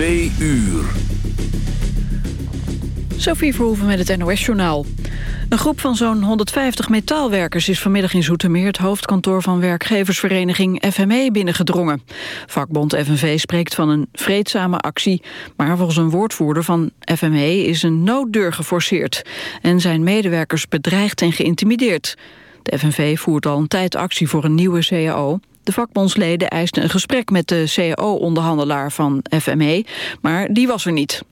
Twee uur. Sophie Verhoeven met het NOS-journaal. Een groep van zo'n 150 metaalwerkers is vanmiddag in Zoetermeer... het hoofdkantoor van werkgeversvereniging FME binnengedrongen. Vakbond FNV spreekt van een vreedzame actie... maar volgens een woordvoerder van FME is een nooddeur geforceerd... en zijn medewerkers bedreigd en geïntimideerd. De FNV voert al een tijd actie voor een nieuwe CAO. De vakbondsleden eisten een gesprek met de CAO-onderhandelaar van FME... maar die was er niet.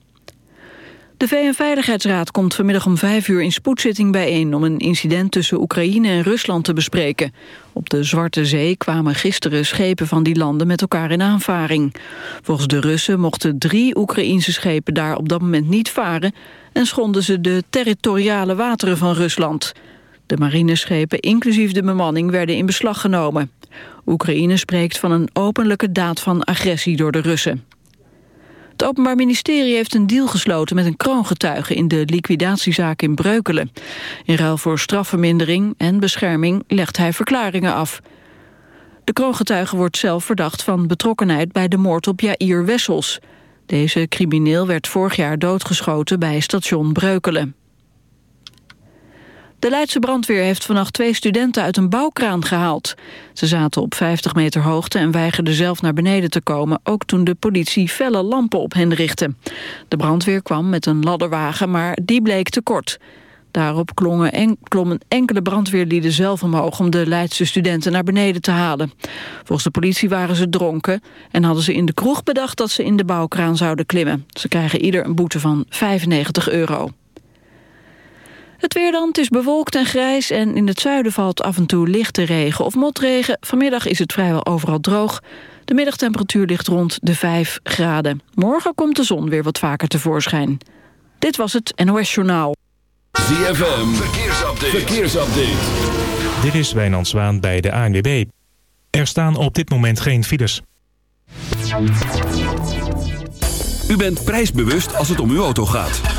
De VN-veiligheidsraad komt vanmiddag om vijf uur in spoedzitting bijeen... om een incident tussen Oekraïne en Rusland te bespreken. Op de Zwarte Zee kwamen gisteren schepen van die landen met elkaar in aanvaring. Volgens de Russen mochten drie Oekraïnse schepen daar op dat moment niet varen... en schonden ze de territoriale wateren van Rusland. De marineschepen, inclusief de bemanning, werden in beslag genomen. Oekraïne spreekt van een openlijke daad van agressie door de Russen. Het Openbaar Ministerie heeft een deal gesloten met een kroongetuige in de liquidatiezaak in Breukelen. In ruil voor strafvermindering en bescherming legt hij verklaringen af. De kroongetuige wordt zelf verdacht van betrokkenheid bij de moord op Jair Wessels. Deze crimineel werd vorig jaar doodgeschoten bij station Breukelen. De Leidse brandweer heeft vannacht twee studenten uit een bouwkraan gehaald. Ze zaten op 50 meter hoogte en weigerden zelf naar beneden te komen... ook toen de politie felle lampen op hen richtte. De brandweer kwam met een ladderwagen, maar die bleek te kort. Daarop klommen, en, klommen enkele brandweerlieden zelf omhoog... om de Leidse studenten naar beneden te halen. Volgens de politie waren ze dronken... en hadden ze in de kroeg bedacht dat ze in de bouwkraan zouden klimmen. Ze krijgen ieder een boete van 95 euro. Het weer dan, het is bewolkt en grijs en in het zuiden valt af en toe lichte regen of motregen. Vanmiddag is het vrijwel overal droog. De middagtemperatuur ligt rond de 5 graden. Morgen komt de zon weer wat vaker tevoorschijn. Dit was het NOS Journaal. ZFM, verkeersupdate. verkeersupdate. Dit is Wijnand Zwaan bij de ANWB. Er staan op dit moment geen files. U bent prijsbewust als het om uw auto gaat.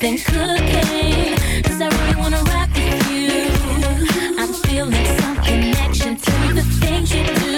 been cooking. I really wanna rock with you. I'm feeling some connection the things you do.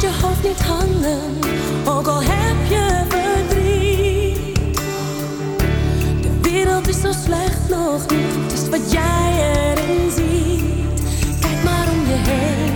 je hoofd niet hangen, ook al heb je verdriet. De wereld is zo slecht nog niet, het is wat jij erin ziet. Kijk maar om je heen.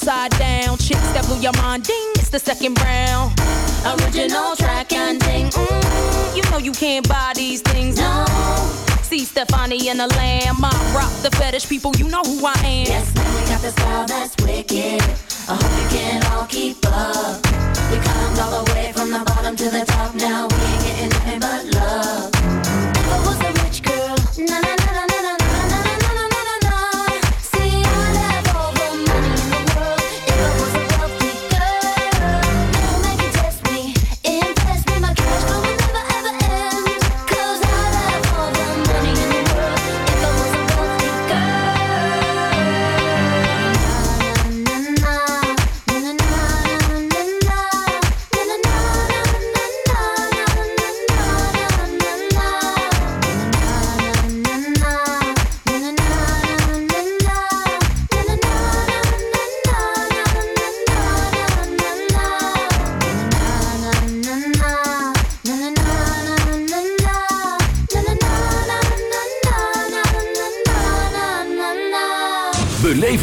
Upside down. Chicks that blew your mind, ding, it's the second round. Original track and ding, mm, you know you can't buy these things, no. See Stefani and the Lamb, I rock the fetish people, you know who I am. Yes, man, we got the style that's wicked. I hope you can all keep up. We climbed all the way from the bottom to the top. Now we ain't getting nothing but love. If I was a rich girl, na na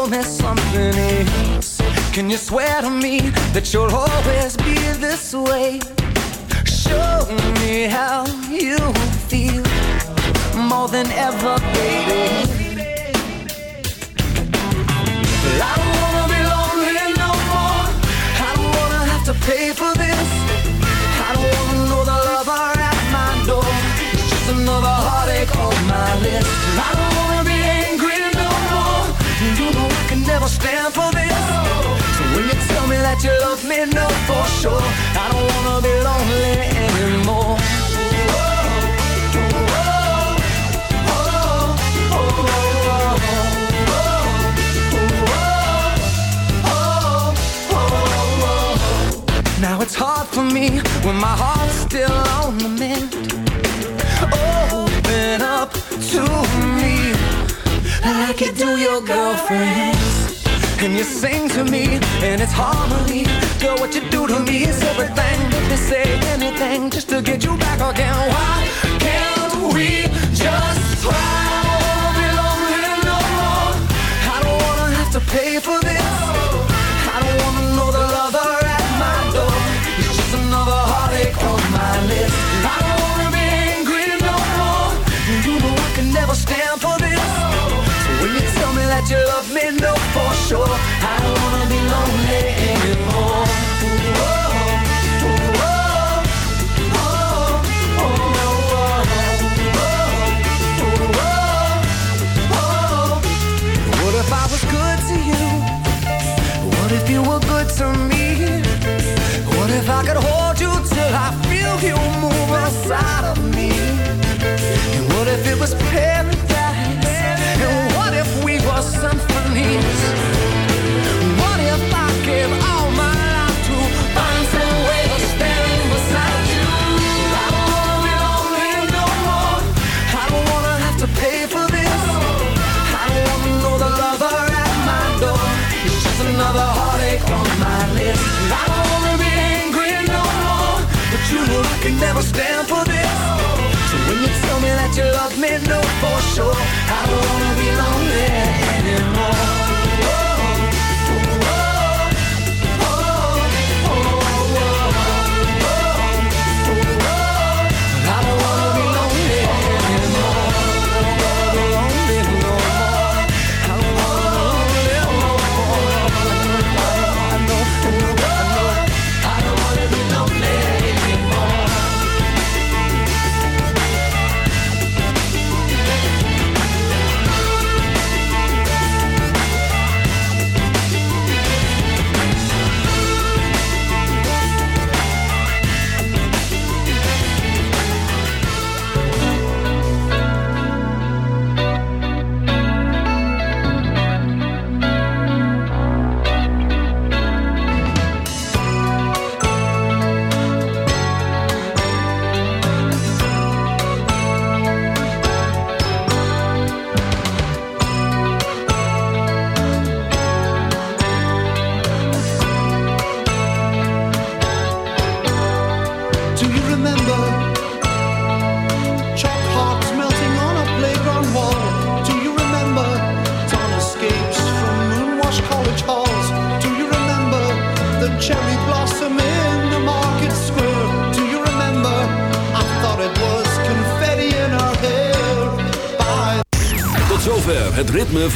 know there's something else? Can you swear to me that you'll always be this way? Show me how you feel more than ever, baby sure I don't wanna be lonely anymore. Now it's hard for me when my heart's still on the mend. Open up to me like you do your girlfriends and you sing to me, and it's harmony. Girl, what you do to me is everything. If they say anything just to get you back again. Why can't we just try? I be lonely no more. I don't wanna have to pay for this. I don't wanna know the lover at my door. It's just another heartache on my list. I don't wanna be angry no more. You know I can never stand for this. So when you tell me that you love me. to me. What if I could hold you till I feel you move inside of me? And what if it was paradise? And what if we were symphonies?